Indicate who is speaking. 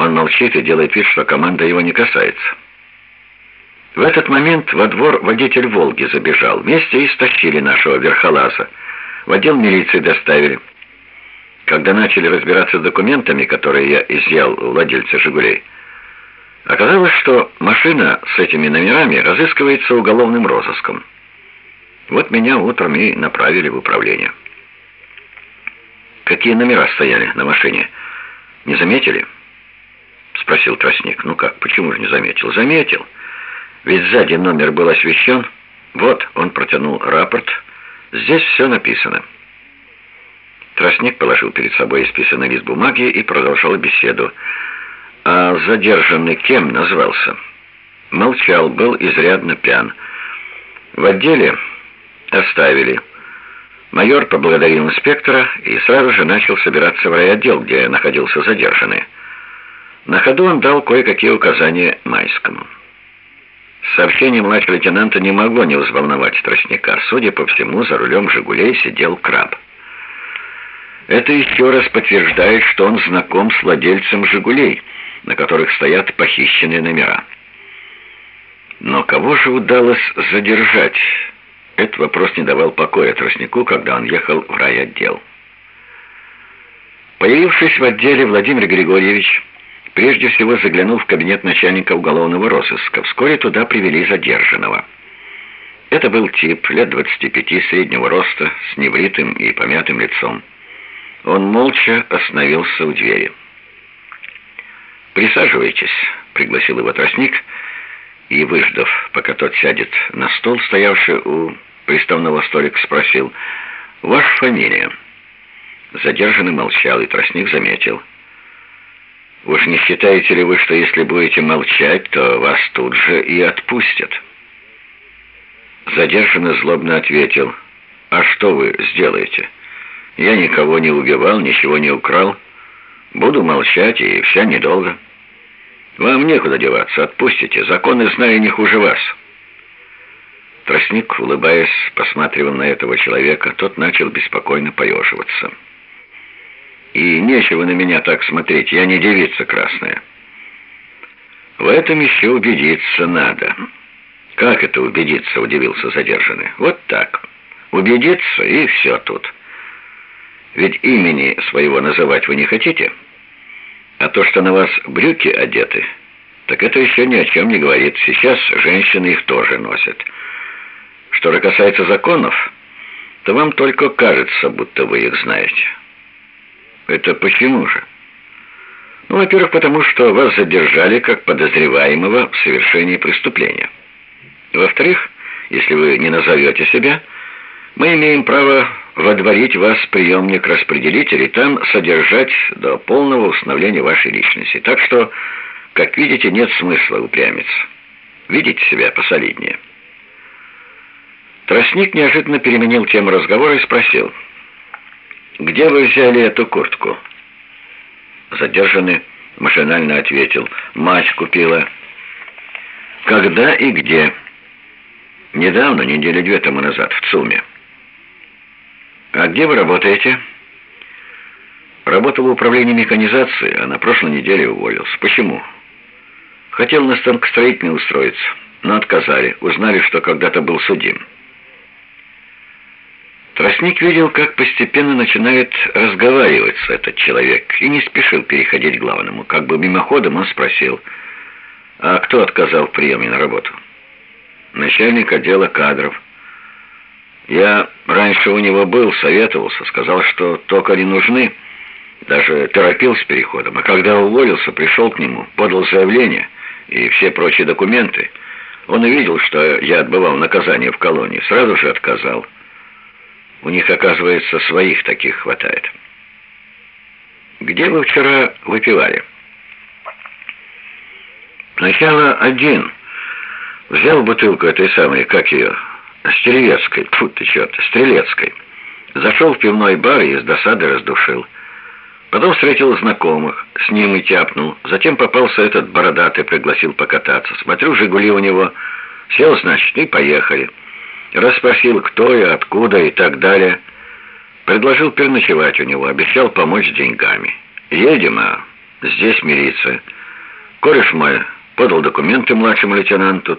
Speaker 1: Он молчит и делает вид, что команда его не касается. В этот момент во двор водитель «Волги» забежал. Вместе и стащили нашего верхолаза. В отдел милиции доставили. Когда начали разбираться с документами, которые я изъял у владельца «Жигулей», оказалось, что машина с этими номерами разыскивается уголовным розыском. Вот меня утром и направили в управление. Какие номера стояли на машине? Не заметили? Спросил Тростник. Ну как, почему же не заметил? Заметил. Ведь сзади номер был освещен. Вот, он протянул рапорт. Здесь все написано. Тростник положил перед собой исписанный лист бумаги и продолжал беседу. А задержанный кем назвался? Молчал, был изрядно пьян. В отделе оставили. Майор поблагодарил инспектора и сразу же начал собираться в райотдел, где находился задержанный. На ходу он дал кое-какие указания Майскому. Сообщение младшего лейтенанта не могло не взволновать тростника. Судя по всему, за рулем «Жигулей» сидел краб. Это еще раз подтверждает, что он знаком с владельцем «Жигулей», на которых стоят похищенные номера. Но кого же удалось задержать? Этот вопрос не давал покоя тростнику, когда он ехал в райотдел. Появившись в отделе, Владимир Григорьевич Прежде всего заглянул в кабинет начальника уголовного розыска. Вскоре туда привели задержанного. Это был тип лет 25 среднего роста, с небритым и помятым лицом. Он молча остановился у двери. «Присаживайтесь», — пригласил его тростник, и, выждав, пока тот сядет на стол, стоявший у приставного столика, спросил, «Ваша фамилия?» Задержанный молчал, и тростник заметил — Уж не считаете ли вы, что если будете молчать, то вас тут же и отпустят?» Задержанный злобно ответил, «А что вы сделаете? Я никого не убивал, ничего не украл. Буду молчать, и вся недолго. Вам некуда деваться, отпустите. Законы знаю не хуже вас». Тростник, улыбаясь, посматривал на этого человека, тот начал беспокойно поеживаться. И нечего на меня так смотреть, я не девица красная. В этом еще убедиться надо. Как это убедиться, удивился задержанный. Вот так. Убедиться, и все тут. Ведь имени своего называть вы не хотите? А то, что на вас брюки одеты, так это еще ни о чем не говорит. Сейчас женщины их тоже носят. Что же касается законов, то вам только кажется, будто вы их знаете. Это почему же? Ну, во-первых, потому что вас задержали как подозреваемого в совершении преступления. Во-вторых, если вы не назовете себя, мы имеем право водворить вас в приемник распределителей, там содержать до полного установления вашей личности. Так что, как видите, нет смысла упрямиться. Видите себя посолиднее. Тростник неожиданно переменил тему разговора и спросил – «Где вы взяли эту куртку?» Задержанный машинально ответил. «Мать купила». «Когда и где?» «Недавно, недели две тому назад, в ЦУМе». «А где вы работаете?» «Работал в управлении механизации, а на прошлой неделе уволился. Почему?» «Хотел на станкостроительный устроиться, но отказали. Узнали, что когда-то был судим». Тростник видел, как постепенно начинает разговаривать этот человек, и не спешил переходить к главному. Как бы мимоходом он спросил, а кто отказал в приеме на работу? Начальник отдела кадров. Я раньше у него был, советовался, сказал, что токари нужны, даже торопил с переходом. А когда уволился, пришел к нему, подал заявление и все прочие документы. Он увидел, что я отбывал наказание в колонии, сразу же отказал. У них, оказывается, своих таких хватает. Где вы вчера выпивали? Сначала один. Взял бутылку этой самой, как ее, Стрелецкой, тьфу ты черт, Стрелецкой. Зашел в пивной бар и из досады раздушил. Потом встретил знакомых, с ним и тяпнул. Затем попался этот бородатый, пригласил покататься. Смотрю, «Жигули» у него. Сел, значит, и поехали. Расспросил, кто я, откуда и так далее. Предложил переночевать у него, обещал помочь деньгами. Едем, а Здесь милиция. Кореш мой подал документы младшему лейтенанту,